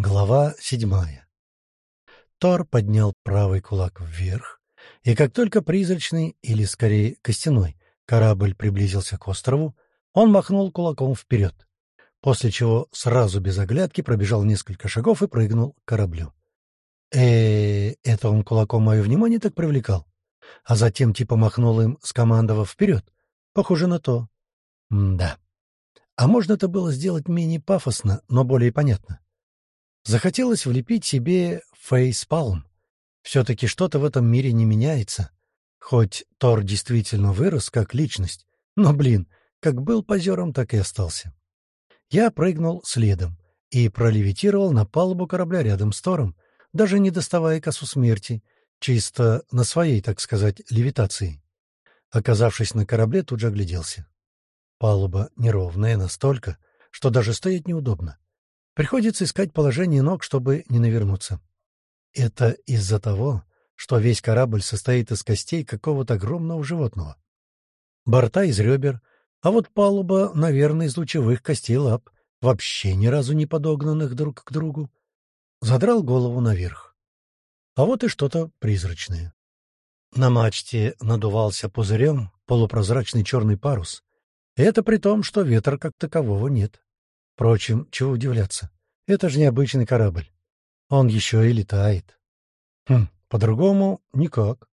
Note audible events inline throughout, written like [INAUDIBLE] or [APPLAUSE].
Глава седьмая. Тор поднял правый кулак вверх, и как только призрачный, или скорее костяной, корабль приблизился к острову, он махнул кулаком вперед, после чего сразу без оглядки пробежал несколько шагов и прыгнул к кораблю. э это он кулаком мое внимание так привлекал? А затем типа махнул им, скомандовав вперед. Похоже на то. М да. А можно это было сделать менее пафосно, но более понятно. Захотелось влепить себе фейспалм. Все-таки что-то в этом мире не меняется. Хоть Тор действительно вырос как личность, но, блин, как был позером, так и остался. Я прыгнул следом и пролевитировал на палубу корабля рядом с Тором, даже не доставая косу смерти, чисто на своей, так сказать, левитации. Оказавшись на корабле, тут же огляделся. Палуба неровная настолько, что даже стоять неудобно. Приходится искать положение ног, чтобы не навернуться. Это из-за того, что весь корабль состоит из костей какого-то огромного животного. Борта из ребер, а вот палуба, наверное, из лучевых костей лап, вообще ни разу не подогнанных друг к другу. Задрал голову наверх. А вот и что-то призрачное. На мачте надувался пузырем полупрозрачный черный парус. Это при том, что ветра как такового нет. Впрочем, чего удивляться? Это же необычный корабль. Он еще и летает. Хм, по-другому никак.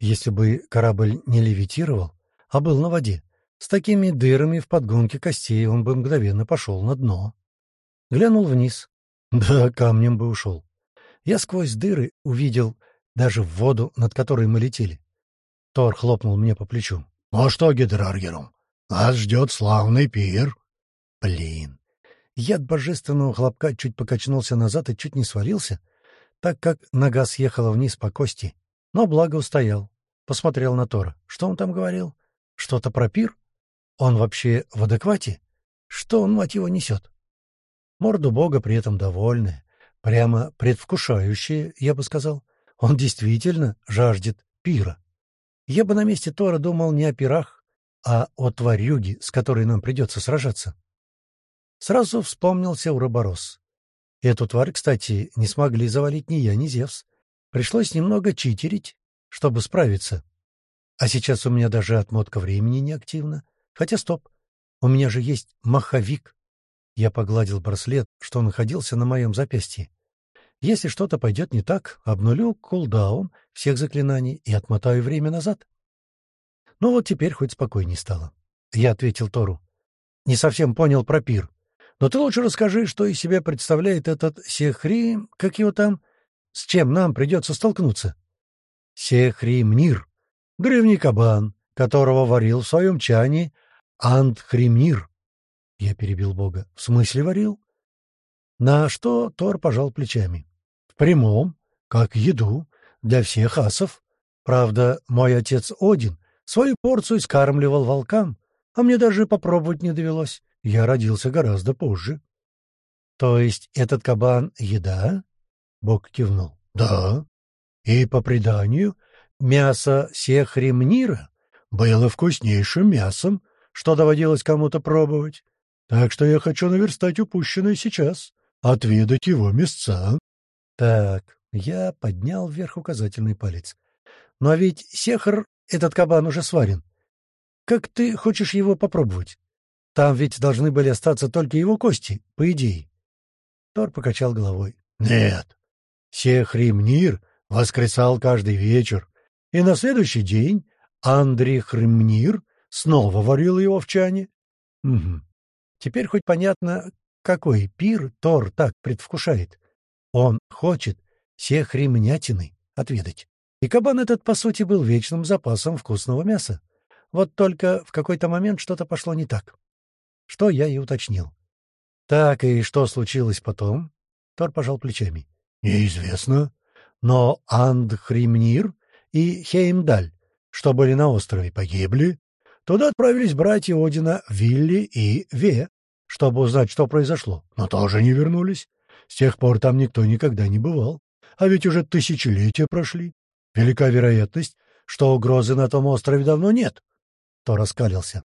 Если бы корабль не левитировал, а был на воде, с такими дырами в подгонке костей он бы мгновенно пошел на дно. Глянул вниз. [LAUGHS] Да, камнем бы ушел. Я сквозь дыры увидел даже воду, над которой мы летели. Тор хлопнул мне по плечу. — Ну что, Гидраргерум, нас ждет славный пир. Блин, Яд божественного хлопка чуть покачнулся назад и чуть не свалился, так как нога съехала вниз по кости. Но благо устоял. Посмотрел на Тора. Что он там говорил? Что-то про пир? Он вообще в адеквате? Что он, мать его, несет? Морду бога при этом довольная, прямо предвкушающая, я бы сказал. Он действительно жаждет пира. Я бы на месте Тора думал не о пирах, а о тварюге, с которой нам придется сражаться. Сразу вспомнился Уроборос. Эту тварь, кстати, не смогли завалить ни я, ни Зевс. Пришлось немного читерить, чтобы справиться. А сейчас у меня даже отмотка времени не активна. Хотя стоп, у меня же есть маховик. Я погладил браслет, что находился на моем запястье. Если что-то пойдет не так, обнулю кулдаун всех заклинаний и отмотаю время назад. Ну вот теперь хоть спокойней стало. Я ответил Тору. Не совсем понял про пир. Но ты лучше расскажи, что из себя представляет этот Сехри, как его там, с чем нам придется столкнуться. Сехримнир, древний кабан, которого варил в своем чане Антхримнир. Я перебил Бога. В смысле варил? На что Тор пожал плечами. В прямом, как еду, для всех асов. Правда, мой отец Один свою порцию скармливал волкам, а мне даже попробовать не довелось. Я родился гораздо позже. — То есть этот кабан — еда? — Бог кивнул. — Да. И по преданию, мясо сехремнира было вкуснейшим мясом, что доводилось кому-то пробовать. Так что я хочу наверстать упущенное сейчас, отведать его мясца. Так, я поднял вверх указательный палец. Но ведь сехр, этот кабан, уже сварен. Как ты хочешь его попробовать? Там ведь должны были остаться только его кости, по идее. Тор покачал головой. Нет. Сехримнир воскресал каждый вечер, и на следующий день Андрей Хримнир снова варил его в чане. Угу. Теперь хоть понятно, какой пир Тор так предвкушает. Он хочет сехримнятины отведать. И кабан этот, по сути, был вечным запасом вкусного мяса. Вот только в какой-то момент что-то пошло не так что я и уточнил. «Так, и что случилось потом?» Тор пожал плечами. «Неизвестно. Но Андхримнир и Хеймдаль, что были на острове, погибли. Туда отправились братья Одина Вилли и Ве, чтобы узнать, что произошло, но тоже не вернулись. С тех пор там никто никогда не бывал. А ведь уже тысячелетия прошли. Велика вероятность, что угрозы на том острове давно нет. То раскалился.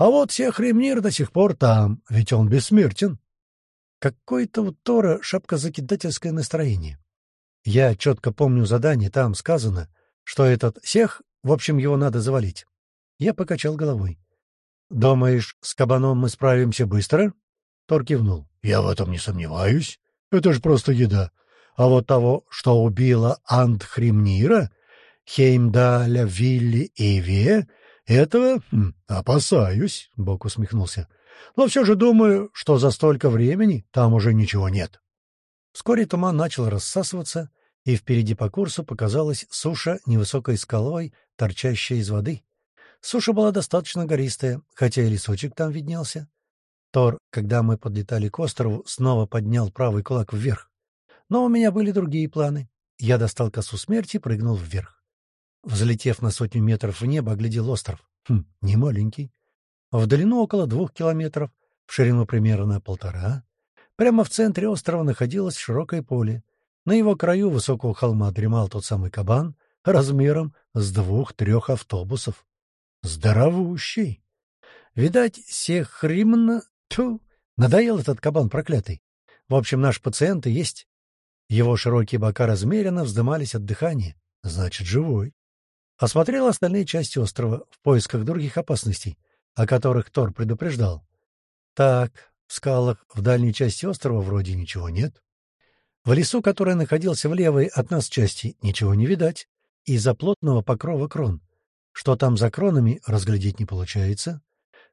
А вот Сехремнир до сих пор там, ведь он бессмертен. Какое-то у Тора шапкозакидательское настроение. Я четко помню задание, там сказано, что этот сех, в общем, его надо завалить. Я покачал головой. «Думаешь, с кабаном мы справимся быстро?» Тор кивнул. «Я в этом не сомневаюсь. Это же просто еда. А вот того, что убило Андхримнира, Хеймдаля, Вилли и Ве, этого опасаюсь», — Бог усмехнулся. «Но все же думаю, что за столько времени там уже ничего нет». Вскоре туман начал рассасываться, и впереди по курсу показалась суша невысокой скалой, торчащая из воды. Суша была достаточно гористая, хотя и лесочек там виднелся. Тор, когда мы подлетали к острову, снова поднял правый кулак вверх. Но у меня были другие планы. Я достал косу смерти и прыгнул вверх. Взлетев на сотню метров в небо, оглядел остров. Хм, не маленький. В длину около двух километров, в ширину примерно полтора. Прямо в центре острова находилось широкое поле. На его краю высокого холма дремал тот самый кабан размером с двух-трех автобусов. Здоровущий. Видать, сехримно... Тьфу, надоел этот кабан проклятый. В общем, наш пациент и есть. Его широкие бока размеренно вздымались от дыхания. Значит, живой. Осмотрел остальные части острова в поисках других опасностей, о которых Тор предупреждал. Так, в скалах в дальней части острова вроде ничего нет. В лесу, который находился в левой от нас части, ничего не видать. Из-за плотного покрова крон. Что там за кронами, разглядеть не получается.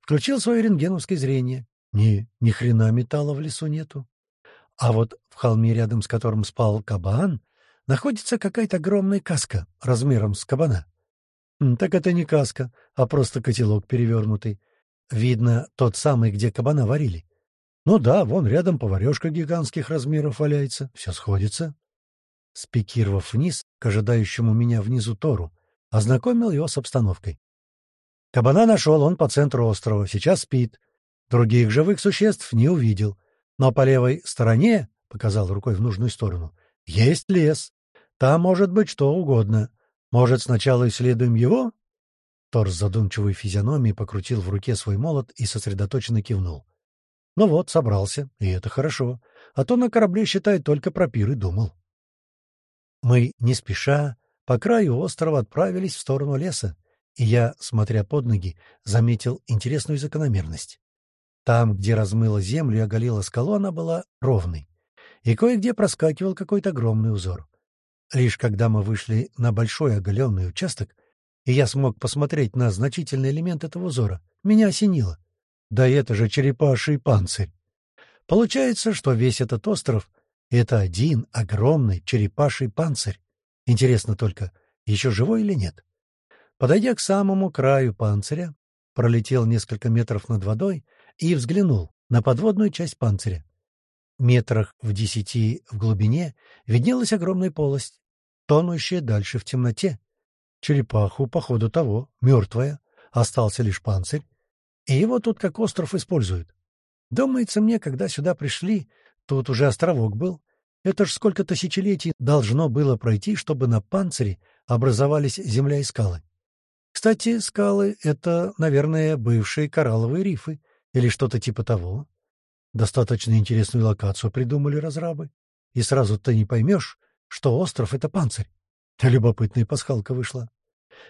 Включил свое рентгеновское зрение. Не, ни хрена металла в лесу нету. А вот в холме, рядом с которым спал кабан, находится какая-то огромная каска размером с кабана. Так это не каска, а просто котелок перевернутый. Видно, тот самый, где кабана варили. Ну да, вон рядом поварешка гигантских размеров валяется, все сходится. Спикировав вниз, к ожидающему меня внизу Тору, ознакомил его с обстановкой. Кабана нашел он по центру острова, сейчас спит. Других живых существ не увидел. Но по левой стороне, — показал рукой в нужную сторону, — есть лес. Там может быть что угодно. Может, сначала исследуем его? Тор с задумчивой физиономией покрутил в руке свой молот и сосредоточенно кивнул. Ну вот, собрался, и это хорошо. А то на корабле, считай, только про пир и думал. Мы, не спеша, по краю острова отправились в сторону леса, и я, смотря под ноги, заметил интересную закономерность. Там, где размыла землю и оголила скалу, она была ровной, и кое-где проскакивал какой-то огромный узор. Лишь когда мы вышли на большой оголенный участок, и я смог посмотреть на значительный элемент этого узора, меня осенило. Да это же черепаший панцирь. Получается, что весь этот остров — это один огромный черепаший панцирь. Интересно только, еще живой или нет? Подойдя к самому краю панциря, пролетел несколько метров над водой и взглянул на подводную часть панциря. Метрах в десяти в глубине виднелась огромная полость, тонущая дальше в темноте. Черепаху, походу того, мертвая, остался лишь панцирь, и его тут как остров используют. Думается мне, когда сюда пришли, тут уже островок был. Это ж сколько тысячелетий должно было пройти, чтобы на панцире образовались земля и скалы. Кстати, скалы — это, наверное, бывшие коралловые рифы или что-то типа того. Достаточно интересную локацию придумали разрабы. И сразу ты не поймешь, что остров — это панцирь. Любопытная пасхалка вышла.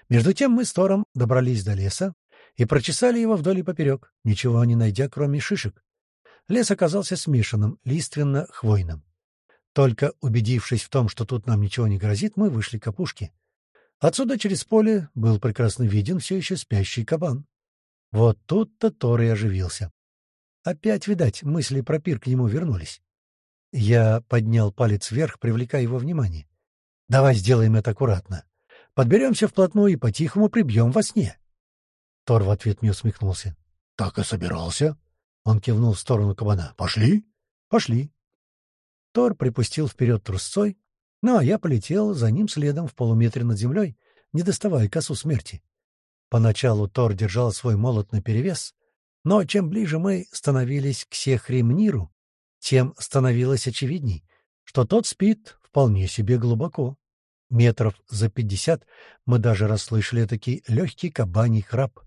Между тем мы с Тором добрались до леса, и прочесали его вдоль и поперек, ничего не найдя, кроме шишек. Лес оказался смешанным, лиственно-хвойным. Только убедившись в том, что тут нам ничего не грозит, мы вышли к опушке. Отсюда через поле был прекрасно виден все еще спящий кабан. Вот тут-то Тор и оживился. Опять, видать, мысли про пир к нему вернулись. Я поднял палец вверх, привлекая его внимание. «Давай сделаем это аккуратно. Подберемся вплотную и по-тихому прибьем во сне». Тор в ответ мне усмехнулся. — Так и собирался. Он кивнул в сторону кабана. — Пошли? — Пошли. Тор припустил вперед трусцой, ну а я полетел за ним следом в полуметре над землей, не доставая косу смерти. Поначалу Тор держал свой молот наперевес, но чем ближе мы становились к Сехримниру, тем становилось очевидней, что тот спит вполне себе глубоко. Метров за пятьдесят мы даже расслышали таки легкий кабаний храп.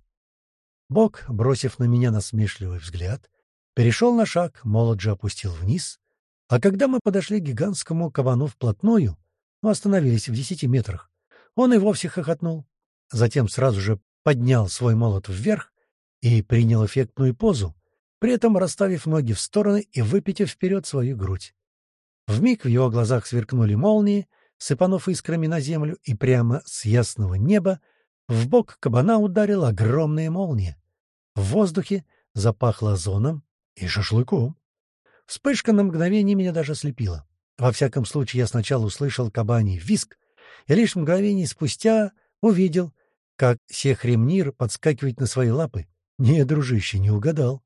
Бог, бросив на меня насмешливый взгляд, перешел на шаг, молот же опустил вниз, а когда мы подошли к гигантскому кабану вплотную, ну, остановились в десяти метрах, он и вовсе хохотнул. Затем сразу же поднял свой молот вверх и принял эффектную позу, при этом расставив ноги в стороны и выпитив вперед свою грудь. Вмиг в его глазах сверкнули молнии, сыпанув искрами на землю, и прямо с ясного неба в бок кабана ударила огромная молния. В воздухе запахло озоном и шашлыком. Вспышка на мгновение меня даже ослепила. Во всяком случае, я сначала услышал кабаний виск, и лишь мгновение спустя увидел, как Сехремнир подскакивает на свои лапы. Не, дружище, не угадал.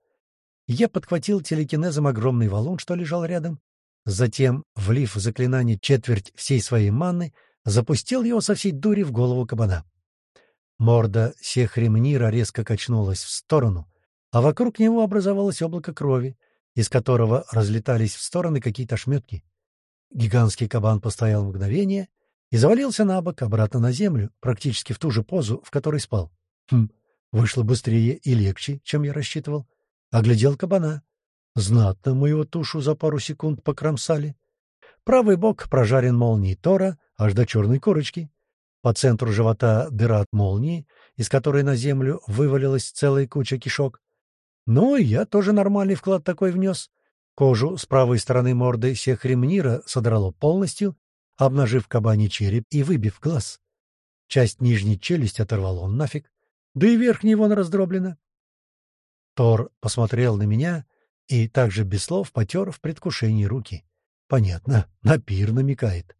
Я подхватил телекинезом огромный валун, что лежал рядом, затем, влив в заклинание четверть всей своей манны, запустил его со всей дури в голову кабана. Морда Сехремнира резко качнулась в сторону, а вокруг него образовалось облако крови, из которого разлетались в стороны какие-то ошметки. Гигантский кабан постоял мгновение и завалился на бок обратно на землю, практически в ту же позу, в которой спал. Хм, вышло быстрее и легче, чем я рассчитывал. Оглядел кабана. Знатно мы его тушу за пару секунд покромсали. Правый бок прожарен молнией Тора аж до черной корочки. По центру живота дыра от молнии, из которой на землю вывалилась целая куча кишок. Ну, и я тоже нормальный вклад такой внес. Кожу с правой стороны морды Сехремнира содрало полностью, обнажив кабаний череп и выбив глаз. Часть нижней челюсти оторвал он нафиг, да и верхняя вон раздроблена. Тор посмотрел на меня и также без слов потер в предвкушении руки. Понятно, [LAUGHS] на пир намекает.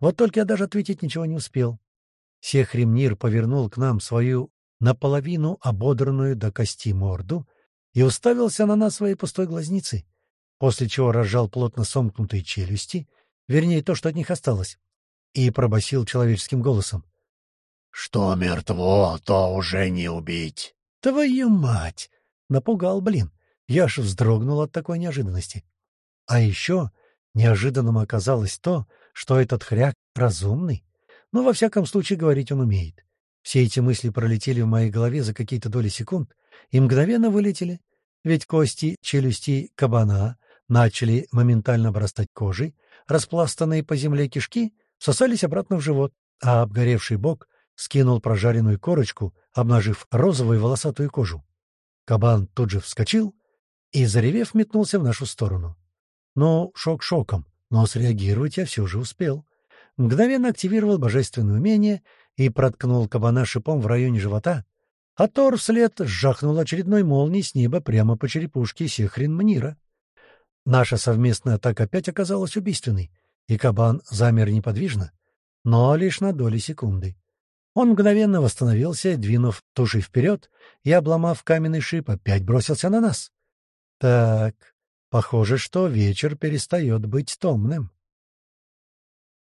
Вот только я даже ответить ничего не успел. Сехремнир повернул к нам свою наполовину ободранную до кости морду и уставился на нас своей пустой глазницей, после чего разжал плотно сомкнутые челюсти, вернее, то, что от них осталось, и пробасил человеческим голосом. — Что мертво, то уже не убить. — Твою мать! Напугал, блин. Я аж вздрогнул от такой неожиданности. А еще неожиданным оказалось то, что этот хряк разумный. Но, во всяком случае, говорить он умеет. Все эти мысли пролетели в моей голове за какие-то доли секунд и мгновенно вылетели. Ведь кости челюсти кабана начали моментально обрастать кожей, распластанные по земле кишки сосались обратно в живот, а обгоревший бок скинул прожаренную корочку, обнажив розовую волосатую кожу. Кабан тут же вскочил и, заревев, метнулся в нашу сторону. Ну, шок шоком, но среагировать я все же успел. Мгновенно активировал божественное умение и проткнул кабана шипом в районе живота, а Тор вслед сжахнул очередной молнией с неба прямо по черепушке Сехрин Мнира. Наша совместная атака опять оказалась убийственной, и кабан замер неподвижно, но лишь на доли секунды. Он мгновенно восстановился, двинув тушей вперед и, обломав каменный шип, опять бросился на нас. Так, похоже, что вечер перестает быть томным.